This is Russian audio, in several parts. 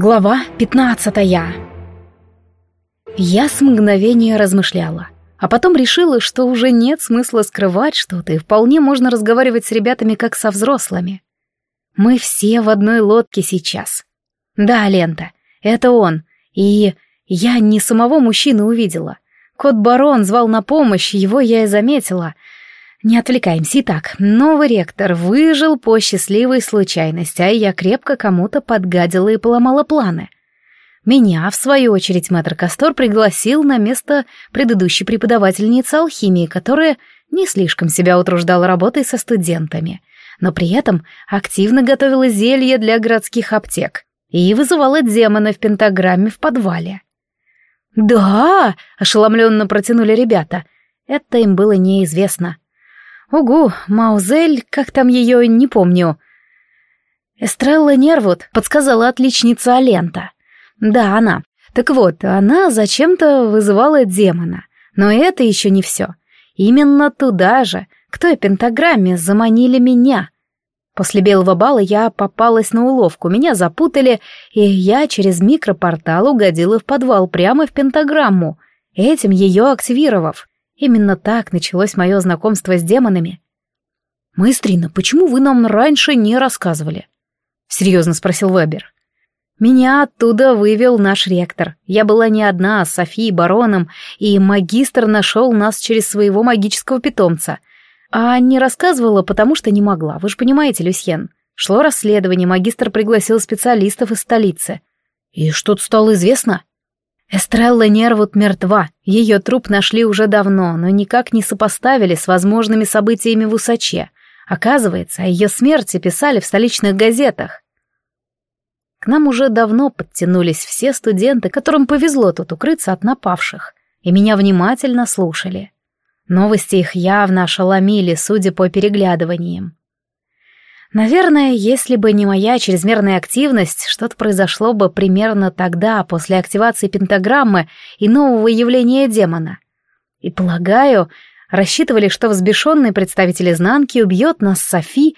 Глава пятнадцатая Я с мгновения размышляла, а потом решила, что уже нет смысла скрывать что-то, и вполне можно разговаривать с ребятами как со взрослыми. Мы все в одной лодке сейчас. Да, Лента, это он, и я не самого мужчины увидела. Кот-барон звал на помощь, его я и заметила — не отвлекаемся. Итак, новый ректор выжил по счастливой случайности, а я крепко кому-то подгадила и поломала планы. Меня, в свою очередь, мэтр Кастор пригласил на место предыдущей преподавательницы алхимии, которая не слишком себя утруждала работой со студентами, но при этом активно готовила зелье для городских аптек и вызывала демона в пентаграмме в подвале. «Да!» — ошеломленно протянули ребята. Это им было неизвестно. Угу, Маузель, как там ее, не помню. Эстрелла Нервуд, подсказала отличница Алента. Да, она. Так вот, она зачем-то вызывала демона. Но это еще не все. Именно туда же, к той пентаграмме, заманили меня. После белого бала я попалась на уловку, меня запутали, и я через микропортал угодила в подвал прямо в пентаграмму, этим ее активировав. Именно так началось мое знакомство с демонами. «Маэстрина, почему вы нам раньше не рассказывали?» — серьезно спросил Вебер. «Меня оттуда вывел наш ректор. Я была не одна, а с Софией Бароном, и магистр нашел нас через своего магического питомца. А не рассказывала, потому что не могла, вы же понимаете, Люсьен. Шло расследование, магистр пригласил специалистов из столицы. И что-то стало известно?» Эстрелла Нервуд мертва, ее труп нашли уже давно, но никак не сопоставили с возможными событиями в Усаче. Оказывается, о ее смерти писали в столичных газетах. К нам уже давно подтянулись все студенты, которым повезло тут укрыться от напавших, и меня внимательно слушали. Новости их явно ошеломили, судя по переглядываниям. Наверное, если бы не моя чрезмерная активность, что-то произошло бы примерно тогда, после активации пентаграммы и нового явления демона. И, полагаю, рассчитывали, что взбешенный представитель изнанки убьет нас Софи,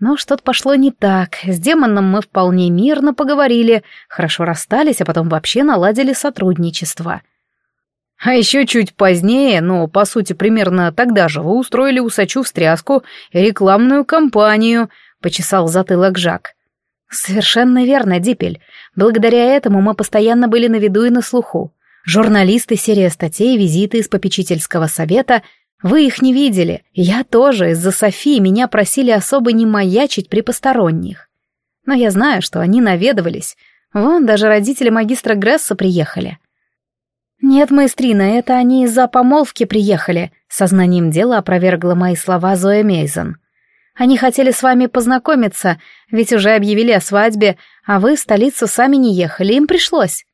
но что-то пошло не так. С демоном мы вполне мирно поговорили, хорошо расстались, а потом вообще наладили сотрудничество. А еще чуть позднее, но по сути примерно тогда же, вы устроили усачу встряску и рекламную кампанию — почесал затылок Жак. Совершенно верно, Дипель. Благодаря этому мы постоянно были на виду и на слуху. Журналисты, серия статей, визиты из попечительского совета. Вы их не видели. Я тоже, из-за Софии меня просили особо не маячить при посторонних. Но я знаю, что они наведывались. Вон, даже родители магистра Гресса приехали. «Нет, маэстрина, это они из-за помолвки приехали», — сознанием дела опровергла мои слова Зоя Мейзен. Они хотели с вами познакомиться, ведь уже объявили о свадьбе, а вы в столицу сами не ехали, им пришлось».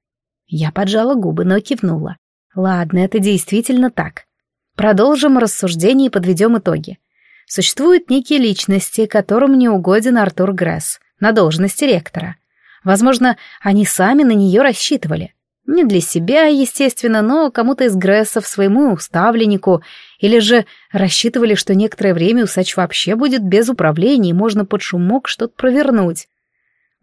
Я поджала губы, но кивнула. «Ладно, это действительно так. Продолжим рассуждение и подведем итоги. Существуют некие личности, которым не угоден Артур Гресс на должности ректора. Возможно, они сами на нее рассчитывали. Не для себя, естественно, но кому-то из Грессов, своему уставленнику, или же рассчитывали, что некоторое время усач вообще будет без управления и можно под шумок что-то провернуть.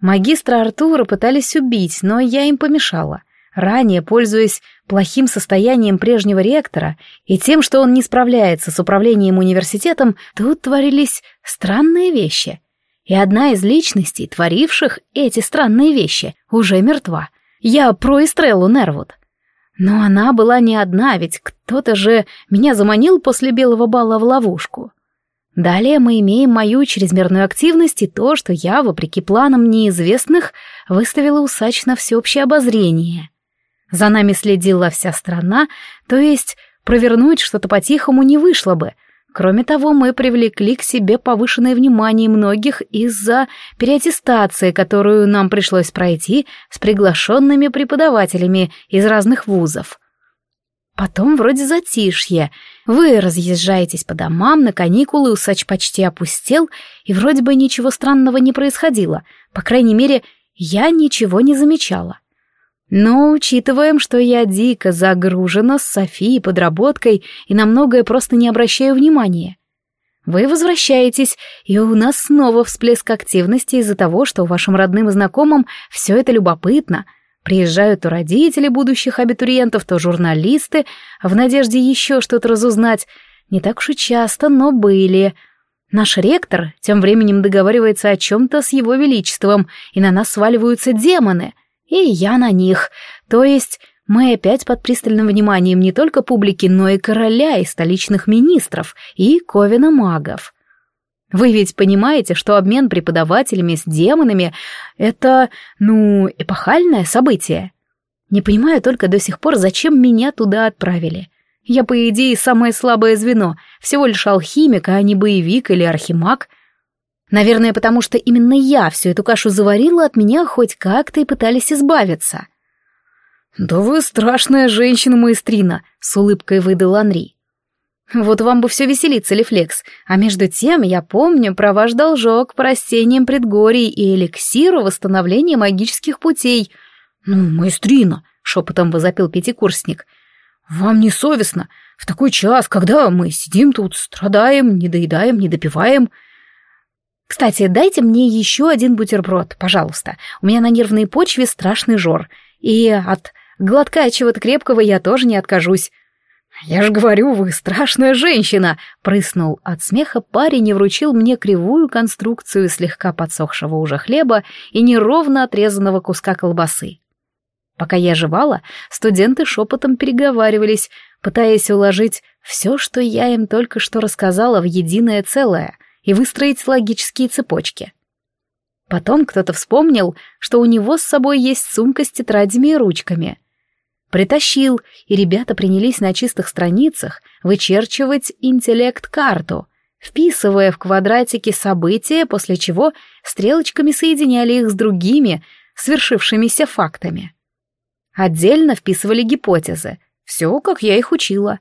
Магистра Артура пытались убить, но я им помешала. Ранее, пользуясь плохим состоянием прежнего ректора и тем, что он не справляется с управлением университетом, тут творились странные вещи. И одна из личностей, творивших эти странные вещи, уже мертва — я про Эстреллу Нервуд. Но она была не одна, ведь кто-то же меня заманил после белого бала в ловушку. Далее мы имеем мою чрезмерную активность и то, что я, вопреки планам неизвестных, выставила усач на всеобщее обозрение. За нами следила вся страна, то есть провернуть что-то по-тихому не вышло бы — Кроме того, мы привлекли к себе повышенное внимание многих из-за переаттестации, которую нам пришлось пройти с приглашенными преподавателями из разных вузов. Потом вроде затишье. Вы разъезжаетесь по домам, на каникулы усач почти опустел, и вроде бы ничего странного не происходило. По крайней мере, я ничего не замечала. Но учитываем, что я дико загружена с Софией подработкой и на многое просто не обращаю внимания. Вы возвращаетесь, и у нас снова всплеск активности из-за того, что вашим родным и знакомым все это любопытно. Приезжают то родители будущих абитуриентов, то журналисты, в надежде еще что-то разузнать. Не так уж и часто, но были. Наш ректор тем временем договаривается о чем-то с его величеством, и на нас сваливаются демоны. И я на них. То есть мы опять под пристальным вниманием не только публики, но и короля, и столичных министров, и ковина магов. Вы ведь понимаете, что обмен преподавателями с демонами — это, ну, эпохальное событие. Не понимаю только до сих пор, зачем меня туда отправили. Я, по идее, самое слабое звено, всего лишь алхимик, а не боевик или архимаг. Наверное, потому что именно я всю эту кашу заварила, от меня хоть как-то и пытались избавиться. «Да вы страшная женщина-маэстрина», — с улыбкой выдал Анри. «Вот вам бы все веселиться, Лефлекс. А между тем я помню про ваш должок по растениям предгорий и эликсиру восстановления магических путей». «Ну, маэстрина», — шепотом возопил пятикурсник. «Вам не совестно? В такой час, когда мы сидим тут, страдаем, не доедаем, не допиваем...» «Кстати, дайте мне еще один бутерброд, пожалуйста. У меня на нервной почве страшный жор. И от Глотка чего-то крепкого я тоже не откажусь. «Я ж говорю, вы страшная женщина!» — прыснул от смеха парень и вручил мне кривую конструкцию слегка подсохшего уже хлеба и неровно отрезанного куска колбасы. Пока я жевала, студенты шепотом переговаривались, пытаясь уложить все, что я им только что рассказала, в единое целое и выстроить логические цепочки. Потом кто-то вспомнил, что у него с собой есть сумка с тетрадями и ручками — Притащил, и ребята принялись на чистых страницах вычерчивать интеллект-карту, вписывая в квадратики события, после чего стрелочками соединяли их с другими, свершившимися фактами. Отдельно вписывали гипотезы. Все, как я их учила.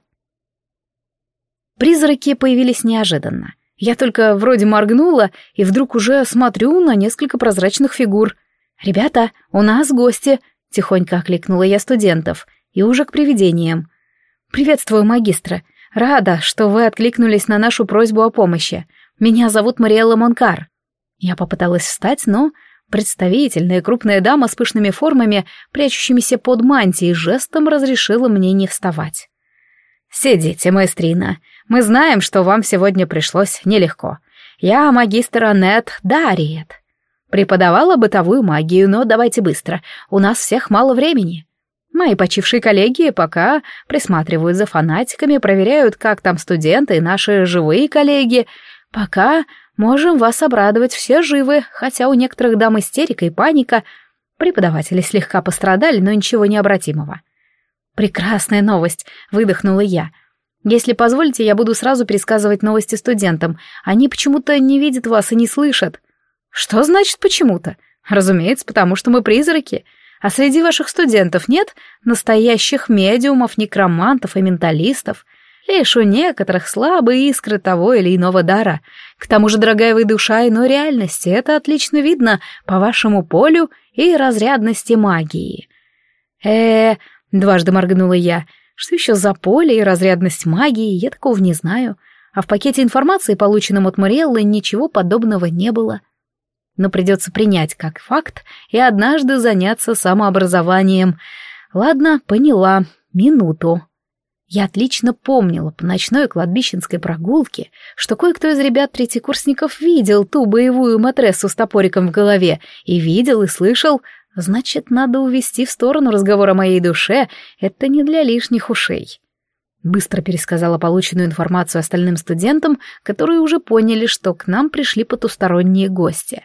Призраки появились неожиданно. Я только вроде моргнула, и вдруг уже смотрю на несколько прозрачных фигур. «Ребята, у нас гости!» Тихонько окликнула я студентов и уже к привидениям. «Приветствую, магистра. Рада, что вы откликнулись на нашу просьбу о помощи. Меня зовут Мариэлла Монкар». Я попыталась встать, но представительная крупная дама с пышными формами, прячущимися под мантией, жестом разрешила мне не вставать. «Сидите, маэстрина. Мы знаем, что вам сегодня пришлось нелегко. Я магистр Аннет Дариет. Преподавала бытовую магию, но давайте быстро, у нас всех мало времени. Мои почившие коллеги пока присматривают за фанатиками, проверяют, как там студенты и наши живые коллеги. Пока можем вас обрадовать, все живы, хотя у некоторых дам истерика и паника. Преподаватели слегка пострадали, но ничего необратимого. «Прекрасная новость», — выдохнула я. «Если позволите, я буду сразу пересказывать новости студентам. Они почему-то не видят вас и не слышат». Что значит почему-то? Разумеется, потому что мы призраки. А среди ваших студентов нет настоящих медиумов, некромантов и менталистов. Лишь у некоторых слабые искры того или иного дара. К тому же, дорогая вы душа иной реальности, это отлично видно по вашему полю и разрядности магии. э дважды моргнула я. Что еще за поле и разрядность магии, я такого не знаю. А в пакете информации, полученном от Мариэллы, ничего подобного не было. — но придется принять как факт и однажды заняться самообразованием. Ладно, поняла. Минуту. Я отлично помнила по ночной кладбищенской прогулке, что кое-кто из ребят-третьекурсников видел ту боевую матрессу с топориком в голове, и видел, и слышал. Значит, надо увести в сторону разговор о моей душе, это не для лишних ушей. Быстро пересказала полученную информацию остальным студентам, которые уже поняли, что к нам пришли потусторонние гости.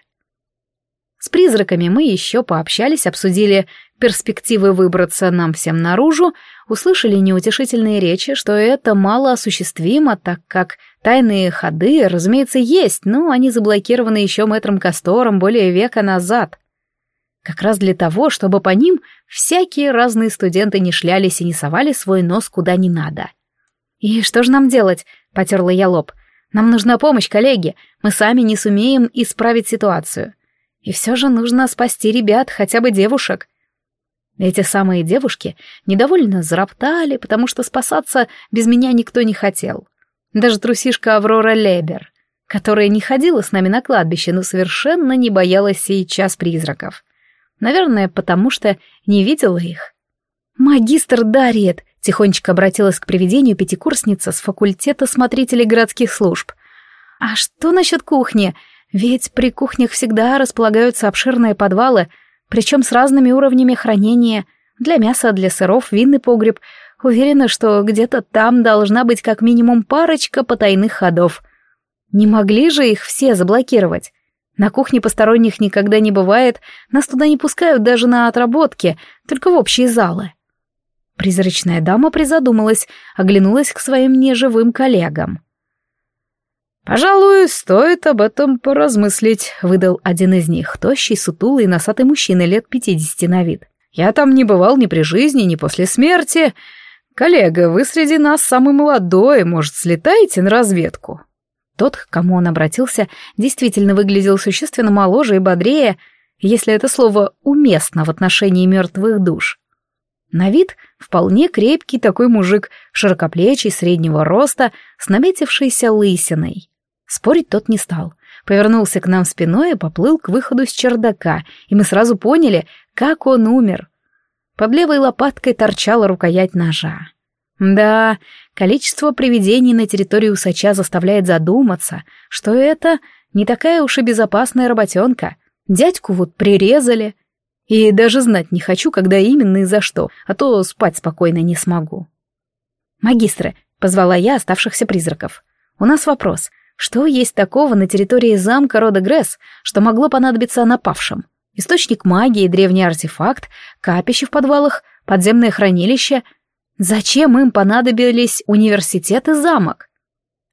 С призраками мы еще пообщались, обсудили перспективы выбраться нам всем наружу, услышали неутешительные речи, что это мало осуществимо, так как тайные ходы, разумеется, есть, но они заблокированы еще мэтром Кастором более века назад. Как раз для того, чтобы по ним всякие разные студенты не шлялись и не совали свой нос куда не надо. «И что же нам делать?» — потерла я лоб. «Нам нужна помощь, коллеги. Мы сами не сумеем исправить ситуацию. И все же нужно спасти ребят, хотя бы девушек. Эти самые девушки недовольно зароптали, потому что спасаться без меня никто не хотел. Даже трусишка Аврора Лебер. которая не ходила с нами на кладбище, но совершенно не боялась сейчас призраков. Наверное, потому что не видела их. «Магистр Дарьет!» — тихонечко обратилась к привидению пятикурсница с факультета смотрителей городских служб. «А что насчет кухни? Ведь при кухнях всегда располагаются обширные подвалы, причем с разными уровнями хранения. Для мяса, для сыров, винный погреб. Уверена, что где-то там должна быть как минимум парочка потайных ходов. Не могли же их все заблокировать? На кухне посторонних никогда не бывает, нас туда не пускают даже на отработки, только в общие залы. Призрачная дама призадумалась, оглянулась к своим неживым коллегам. «Пожалуй, стоит об этом поразмыслить», — выдал один из них, тощий, сутулый, носатый мужчина лет пятидесяти на вид. «Я там не бывал ни при жизни, ни после смерти. Коллега, вы среди нас самый молодой, может, слетаете на разведку?» Тот, к кому он обратился, действительно выглядел существенно моложе и бодрее, если это слово уместно в отношении мертвых душ. На вид вполне крепкий такой мужик, широкоплечий, среднего роста, с наметившейся лысиной. Спорить тот не стал. Повернулся к нам спиной и поплыл к выходу с чердака, и мы сразу поняли, как он умер. Под левой лопаткой торчала рукоять ножа. Да, количество привидений на территории усача заставляет задуматься, что это не такая уж и безопасная работенка. Дядьку вот прирезали. И даже знать не хочу, когда именно и за что, а то спать спокойно не смогу. «Магистры», — позвала я оставшихся призраков, — «у нас вопрос. Что есть такого на территории замка рода Гресс, что могло понадобиться напавшим? Источник магии, древний артефакт, капище в подвалах, подземное хранилище. Зачем им понадобились университет и замок?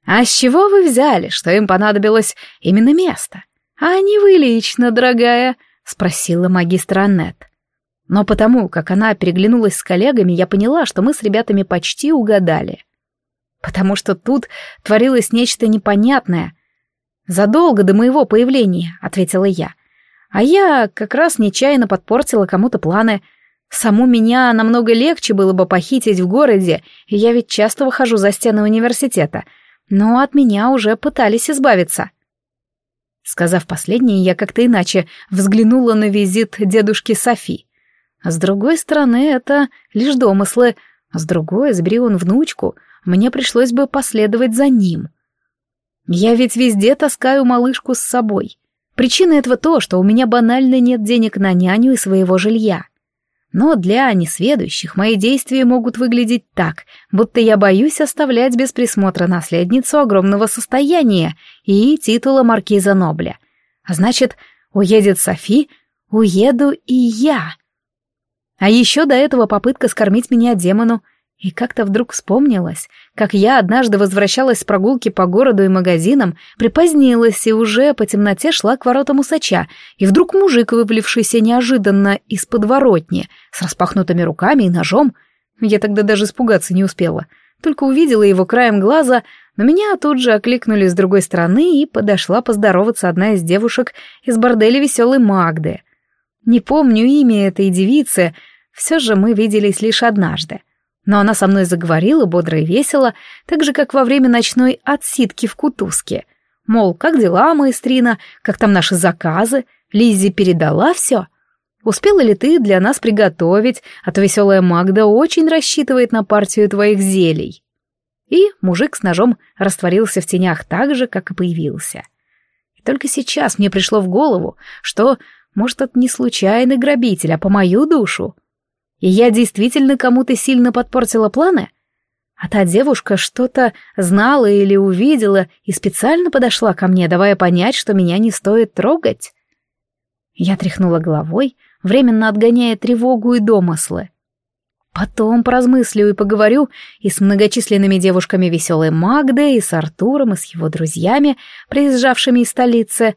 А с чего вы взяли, что им понадобилось именно место? А не вы лично, дорогая? Спросила магистр Аннет. Но потому, как она переглянулась с коллегами, я поняла, что мы с ребятами почти угадали потому что тут творилось нечто непонятное. «Задолго до моего появления», — ответила я. «А я как раз нечаянно подпортила кому-то планы. Саму меня намного легче было бы похитить в городе, я ведь часто выхожу за стены университета, но от меня уже пытались избавиться». Сказав последнее, я как-то иначе взглянула на визит дедушки Софи. С другой стороны, это лишь домыслы, с другой, сбери он внучку — мне пришлось бы последовать за ним. Я ведь везде таскаю малышку с собой. Причина этого то, что у меня банально нет денег на няню и своего жилья. Но для несведущих мои действия могут выглядеть так, будто я боюсь оставлять без присмотра наследницу огромного состояния и титула маркиза Нобля. А значит, уедет Софи, уеду и я. А еще до этого попытка скормить меня демону — и как-то вдруг вспомнилось, как я однажды возвращалась с прогулки по городу и магазинам, припозднилась и уже по темноте шла к воротам усача, и вдруг мужик, выплившийся неожиданно из подворотни, с распахнутыми руками и ножом, я тогда даже испугаться не успела, только увидела его краем глаза, но меня тут же окликнули с другой стороны, и подошла поздороваться одна из девушек из борделя веселой Магды. Не помню имя этой девицы, все же мы виделись лишь однажды. Но она со мной заговорила бодро и весело, так же, как во время ночной отсидки в Кутузке. Мол, как дела, маэстрина, как там наши заказы, Лиззи передала все? Успела ли ты для нас приготовить, а то веселая Магда очень рассчитывает на партию твоих зелий. И мужик с ножом растворился в тенях так же, как и появился. И только сейчас мне пришло в голову, что, может, это не случайный грабитель, а по мою душу — и я действительно кому-то сильно подпортила планы? А та девушка что-то знала или увидела и специально подошла ко мне, давая понять, что меня не стоит трогать? Я тряхнула головой, временно отгоняя тревогу и домыслы. Потом поразмыслю и поговорю и с многочисленными девушками веселой Магды, и с Артуром, и с его друзьями, приезжавшими из столицы.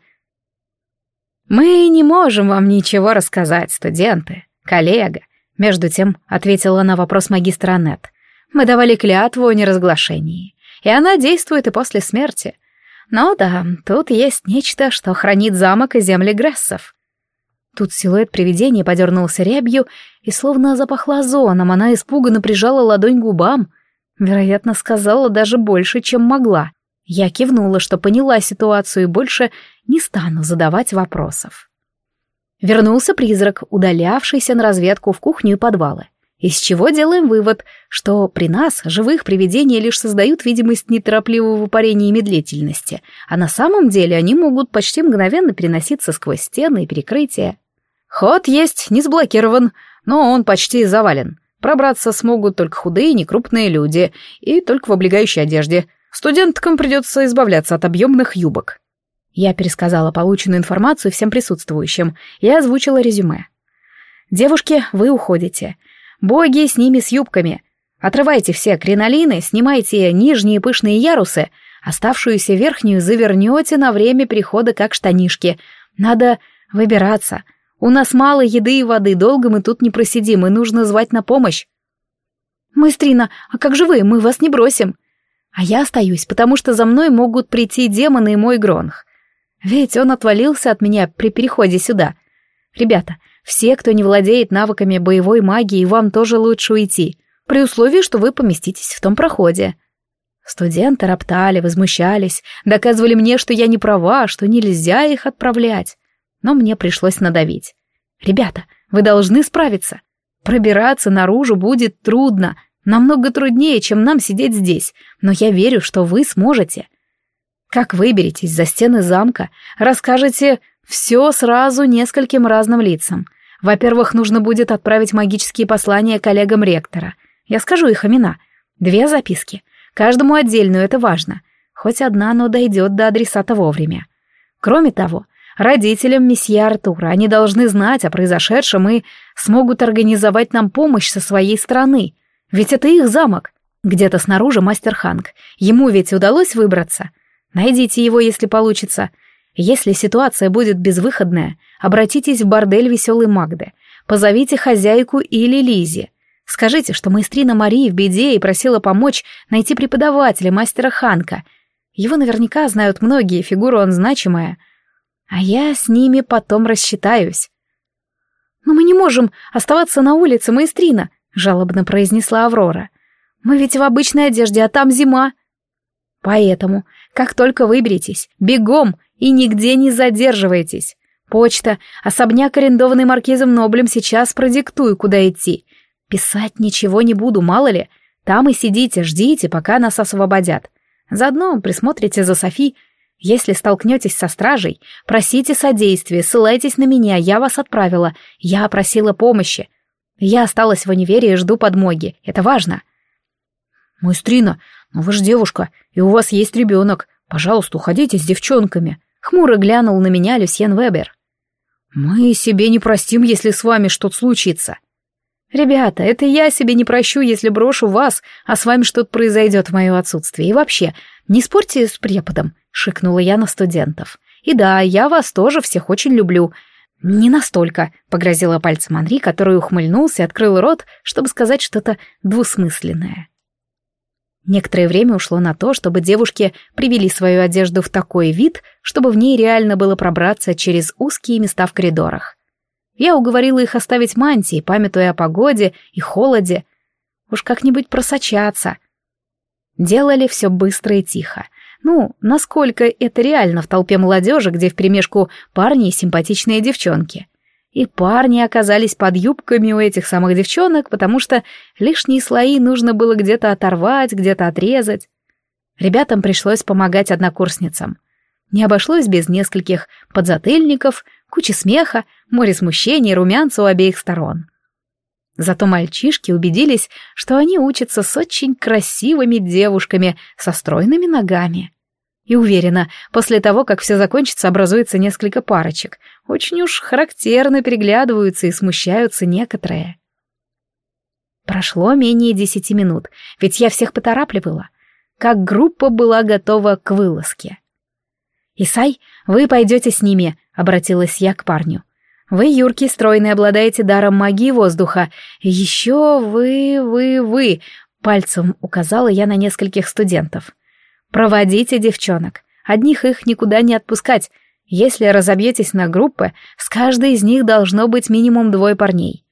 «Мы не можем вам ничего рассказать, студенты, коллега. Между тем ответила на вопрос магистра Аннет. «Мы давали клятву о неразглашении, и она действует и после смерти. Но да, тут есть нечто, что хранит замок и земли Грессов». Тут силуэт привидения подернулся рябью, и словно запахла озоном, она испуганно прижала ладонь к губам. Вероятно, сказала даже больше, чем могла. Я кивнула, что поняла ситуацию и больше не стану задавать вопросов. Вернулся призрак, удалявшийся на разведку в кухню и подвалы. Из чего делаем вывод, что при нас живых привидения лишь создают видимость неторопливого парения и медлительности, а на самом деле они могут почти мгновенно переноситься сквозь стены и перекрытия. Ход есть, не сблокирован, но он почти завален. Пробраться смогут только худые, некрупные люди и только в облегающей одежде. Студенткам придется избавляться от объемных юбок. Я пересказала полученную информацию всем присутствующим и озвучила резюме. «Девушки, вы уходите. Боги с ними с юбками. Отрывайте все кринолины, снимайте нижние пышные ярусы, оставшуюся верхнюю завернете на время перехода как штанишки. Надо выбираться. У нас мало еды и воды, долго мы тут не просидим, и нужно звать на помощь. «Мыстрина, а как же вы? Мы вас не бросим!» «А я остаюсь, потому что за мной могут прийти демоны и мой Гронх. Ведь он отвалился от меня при переходе сюда. Ребята, все, кто не владеет навыками боевой магии, вам тоже лучше уйти, при условии, что вы поместитесь в том проходе. Студенты роптали, возмущались, доказывали мне, что я не права, что нельзя их отправлять. Но мне пришлось надавить. Ребята, вы должны справиться. Пробираться наружу будет трудно, намного труднее, чем нам сидеть здесь, но я верю, что вы сможете. Как выберетесь за стены замка, расскажете все сразу нескольким разным лицам. Во-первых, нужно будет отправить магические послания коллегам ректора. Я скажу их имена. Две записки. Каждому отдельную, это важно. Хоть одна, но дойдет до адресата вовремя. Кроме того, родителям месье Артура они должны знать о произошедшем и смогут организовать нам помощь со своей стороны. Ведь это их замок. Где-то снаружи мастер Ханг. Ему ведь удалось выбраться. Найдите его, если получится. Если ситуация будет безвыходная, обратитесь в бордель веселой Магды, позовите хозяйку или Лизи. Скажите, что маэстрина Марии в беде и просила помочь найти преподавателя, мастера Ханка. Его наверняка знают многие, фигура он значимая. А я с ними потом рассчитаюсь. «Но мы не можем оставаться на улице, маэстрина», — жалобно произнесла Аврора. «Мы ведь в обычной одежде, а там зима». «Поэтому, как только выберетесь, бегом и нигде не задерживайтесь. Почта, особняк, арендованный маркизом Ноблем, сейчас продиктую, куда идти. Писать ничего не буду, мало ли. Там и сидите, ждите, пока нас освободят. Заодно присмотрите за Софи. Если столкнетесь со стражей, просите содействия, ссылайтесь на меня, я вас отправила, я просила помощи. Я осталась в универе и жду подмоги, это важно. Мустрина, ну вы же девушка, и у вас есть ребенок. Пожалуйста, уходите с девчонками. Хмуро глянул на меня Люсьен Вебер. «Мы себе не простим, если с вами что-то случится». «Ребята, это я себе не прощу, если брошу вас, а с вами что-то произойдет в мое отсутствие. И вообще, не спорьте с преподом», — шикнула я на студентов. «И да, я вас тоже всех очень люблю. Не настолько», — погрозила пальцем Анри, который ухмыльнулся и открыл рот, чтобы сказать что-то двусмысленное. Некоторое время ушло на то, чтобы девушки привели свою одежду в такой вид, чтобы в ней реально было пробраться через узкие места в коридорах. Я уговорила их оставить мантии, памятуя о погоде и холоде. Уж как-нибудь просочаться. Делали все быстро и тихо. Ну, насколько это реально в толпе молодежи, где вперемешку парни и симпатичные девчонки. И парни оказались под юбками у этих самых девчонок, потому что лишние слои нужно было где-то оторвать, где-то отрезать. Ребятам пришлось помогать однокурсницам. Не обошлось без нескольких подзатыльников, кучи смеха, море смущения и румянца у обеих сторон. Зато мальчишки убедились, что они учатся с очень красивыми девушками со стройными ногами. И уверена, после того, как все закончится, образуется несколько парочек. Очень уж характерно переглядываются и смущаются некоторые. Прошло менее десяти минут, ведь я всех поторапливала. Как группа была готова к вылазке. «Исай, вы пойдете с ними», — обратилась я к парню. «Вы, юркий, стройный, обладаете даром магии воздуха. Еще вы, вы, вы...» — пальцем указала я на нескольких студентов. Проводите девчонок. Одних их никуда не отпускать. Если разобьетесь на группы, с каждой из них должно быть минимум двое парней.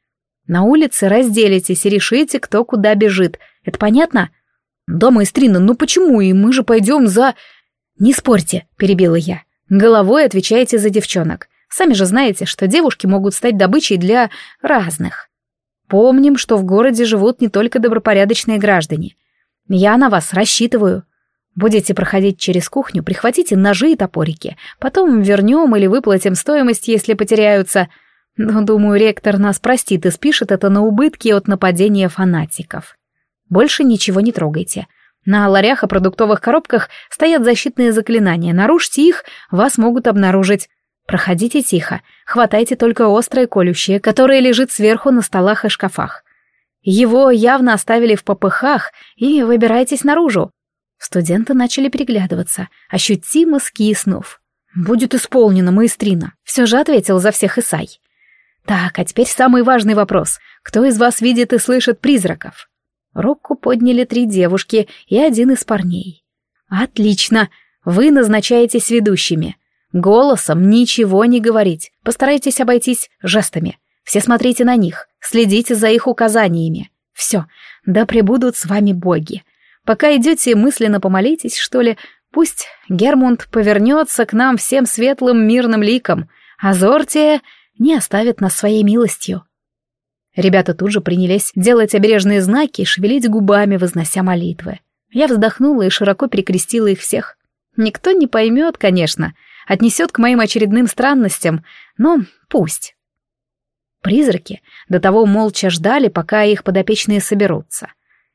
На улице разделитесь и решите, кто куда бежит. Это понятно? Да, маэстрина, ну почему? И мы же пойдем за... «Не спорьте», — перебила я. «Головой отвечаете за девчонок. Сами же знаете, что девушки могут стать добычей для разных. Помним, что в городе живут не только добропорядочные граждане. Я на вас рассчитываю. Будете проходить через кухню, прихватите ножи и топорики. Потом вернем или выплатим стоимость, если потеряются. Но, думаю, ректор нас простит и спишет это на убытки от нападения фанатиков. Больше ничего не трогайте. На ларях и продуктовых коробках стоят защитные заклинания. Нарушьте их, вас могут обнаружить. Проходите тихо, хватайте только острое колющее, которое лежит сверху на столах и шкафах. Его явно оставили в попыхах, и выбирайтесь наружу. Студенты начали переглядываться, ощутимо скиснув. «Будет исполнено, маэстрина», — все же ответил за всех Исай. «Так, а теперь самый важный вопрос. Кто из вас видит и слышит призраков?» Руку подняли три девушки и один из парней. «Отлично! Вы назначаетесь ведущими. Голосом ничего не говорить. Постарайтесь обойтись жестами. Все смотрите на них, следите за их указаниями. Все, да пребудут с вами боги. Пока идете, мысленно помолитесь, что ли, пусть Гермунд повернется к нам всем светлым мирным ликом, а Зортия не оставит нас своей милостью. Ребята тут же принялись делать обережные знаки и шевелить губами, вознося молитвы. Я вздохнула и широко перекрестила их всех. Никто не поймет, конечно, отнесет к моим очередным странностям, но пусть. Призраки до того молча ждали, пока их подопечные соберутся.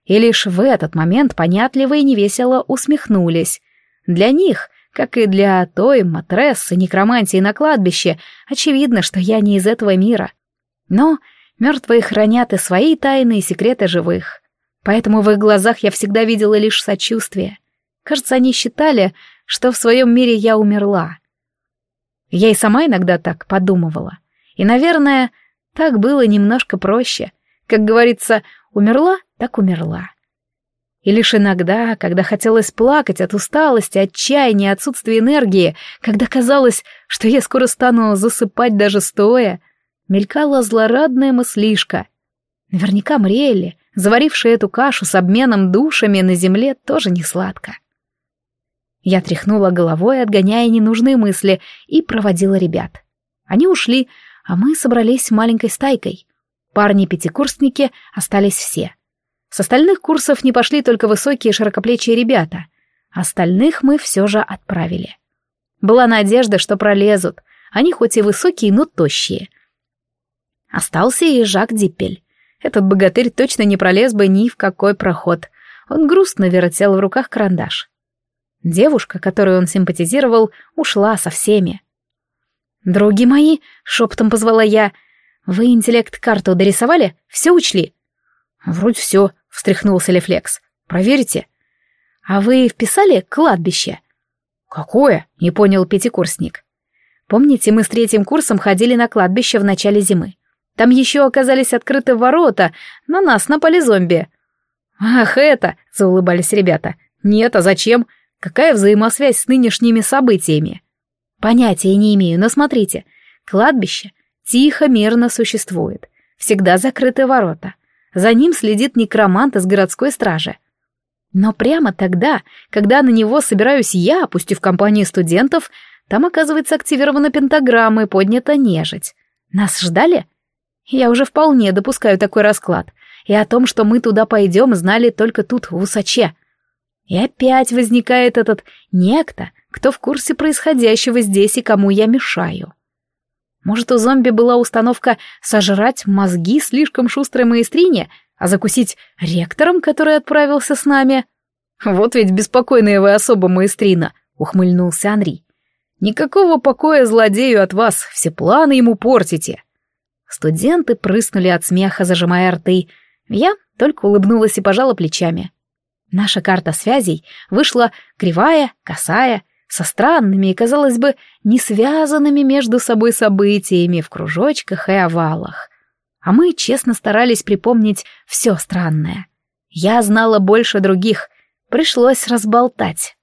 И лишь в этот момент понятливо и невесело усмехнулись. Для них, как и для той матрессы некромантии на кладбище, очевидно, что я не из этого мира. Но Мертвые хранят и свои тайны, и секреты живых. Поэтому в их глазах я всегда видела лишь сочувствие. Кажется, они считали, что в своем мире я умерла. Я и сама иногда так подумывала. И, наверное, так было немножко проще. Как говорится, умерла, так умерла. И лишь иногда, когда хотелось плакать от усталости, отчаяния, отсутствия энергии, когда казалось, что я скоро стану засыпать даже стоя, мелькала злорадная мыслишка. Наверняка Мриэлли, заварившая эту кашу с обменом душами на земле, тоже не сладко. Я тряхнула головой, отгоняя ненужные мысли, и проводила ребят. Они ушли, а мы собрались маленькой стайкой. Парни-пятикурсники остались все. С остальных курсов не пошли только высокие широкоплечие ребята. Остальных мы все же отправили. Была надежда, что пролезут. Они хоть и высокие, но тощие — Остался и Жак Диппель. Этот богатырь точно не пролез бы ни в какой проход. Он грустно вертел в руках карандаш. Девушка, которой он симпатизировал, ушла со всеми. «Други мои», — шепотом позвала я, — «вы интеллект-карту дорисовали? Все учли?» «Вроде все», — встряхнулся Лефлекс. «Проверите». «А вы вписали кладбище?» «Какое?» — не понял пятикурсник. «Помните, мы с третьим курсом ходили на кладбище в начале зимы? Там еще оказались открыты ворота, на нас напали зомби. «Ах, это!» — заулыбались ребята. «Нет, а зачем? Какая взаимосвязь с нынешними событиями?» «Понятия не имею, но смотрите. Кладбище тихо, мирно существует. Всегда закрыты ворота. За ним следит некромант из городской стражи. Но прямо тогда, когда на него собираюсь я, пусть и в компании студентов, там оказывается активирована пентаграмма и поднята нежить. Нас ждали?» Я уже вполне допускаю такой расклад. И о том, что мы туда пойдем, знали только тут, в Усаче. И опять возникает этот некто, кто в курсе происходящего здесь и кому я мешаю. Может, у зомби была установка сожрать мозги слишком шустрой маэстрине, а закусить ректором, который отправился с нами? Вот ведь беспокойная вы особа маэстрина, ухмыльнулся Анри. Никакого покоя злодею от вас, все планы ему портите. Студенты прыснули от смеха, зажимая рты. Я только улыбнулась и пожала плечами. Наша карта связей вышла кривая, косая, со странными и, казалось бы, не связанными между собой событиями в кружочках и овалах. А мы честно старались припомнить все странное. Я знала больше других, пришлось разболтать.